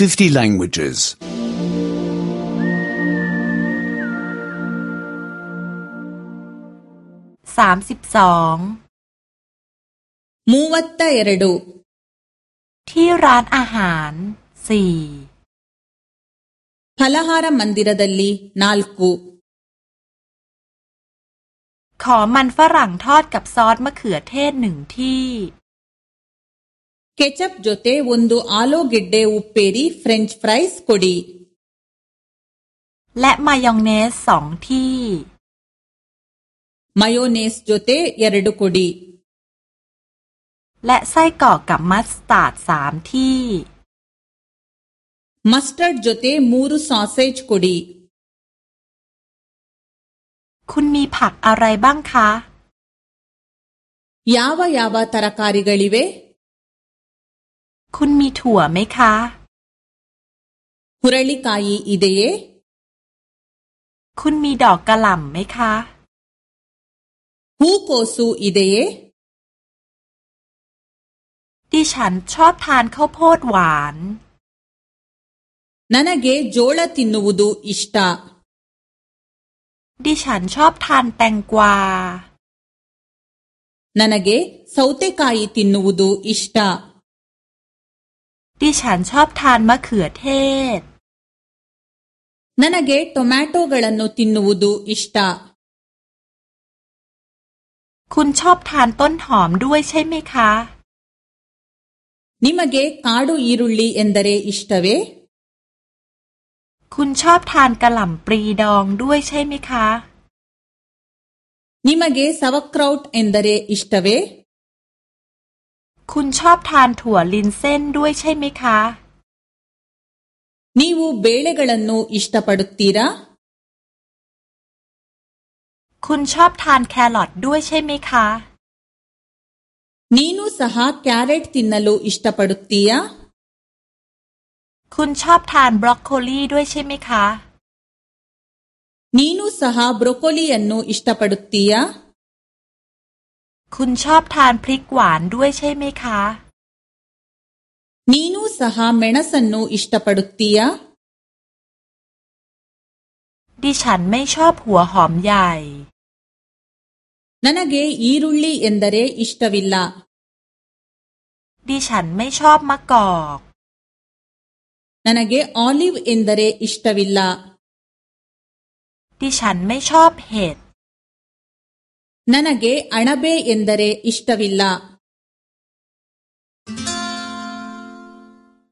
50 languages. 32ดูที่ร้านอาหารสี่พลหารมันดิรดัลลีนัลกูขอมันฝรั่งทอดกับซอสมะเขือเทศหนึ่งที่ ಕೆಚಪ್ ಜೊತೆ ಒಂದು ಆಲೂಗೆಡ್ಡೆ ಉಪ್ಪೇರಿ ಫ್ರೆಂಚ್ ಫ್ರೈಸ್ ಕೊಡಿ และมายองเนสสองที่มายองเนสจเตยรดูกดีและไส้กรอกกับมัสตาร์ดสามที่มัสตาร์ดจเตมูรุซอสเซจกดีคุณมีผักอะไรบ้างคะ ยาวายาวาตระการิกลิเวคุณมีถั่วไหมคะฮุรลิกายีอีเดยคุณมีดอกกระหล่ำไหมคะฮูโกซูอีเดยดิฉันชอบทานข้าวโพดหวาน นันเกจโจลตินูวุดูอิสตาดิฉันชอบทานแตงกวานันเกซาวเตกายตินูวุดูอิสตาดิฉันชอบทานมะเขือเทศนันเกะทอมัตโต้กัลันโนตินนูดูอิสตาคุณชอบทานต้นหอมด้วยใช่ไหมคะนิมเกะคาดูอีรุลีเอ็นเดเรอิสตาเวคุณชอบทานกระหล่ำปรีดองด้วยใช่ไหมคะนิมเกะสวัสดครอตเอ็นเดเรอิสตาเวคุณชอบทานถั่วลินเส้นด้วยใช่ไหมคะ นี่วูเบเลกันนูอิสตาปัดตีระคุณชอบทานแครอทด้วยใช่ไหมคะ นี่นูสหาแครอทตินนลูอิสตาปัดตีระคุณชอบทานบรอกโคลีด้วยใช่ไหมคะ นี่นูสหาบรอกโคลีอันนูอิสตาปัดตีระคุณชอบทานพริกหวานด้วยใช่ไหมคะนีนูสหาเมนสัสนูอิสตาปดุตติยาดิฉันไม่ชอบหัวหอมใหญ่นันเกอีรุลลีเอนเดเรอิสตาวิลลาดิฉันไม่ชอบมะกอกนันเกออลิฟเอนเดเรอิสตาวิลลาดิฉันไม่ชอบเห็ด ನನಗೆ ಅಣಬೆ ಎಂದರೆ ಇಷ್ಟವಿಲ್ಲ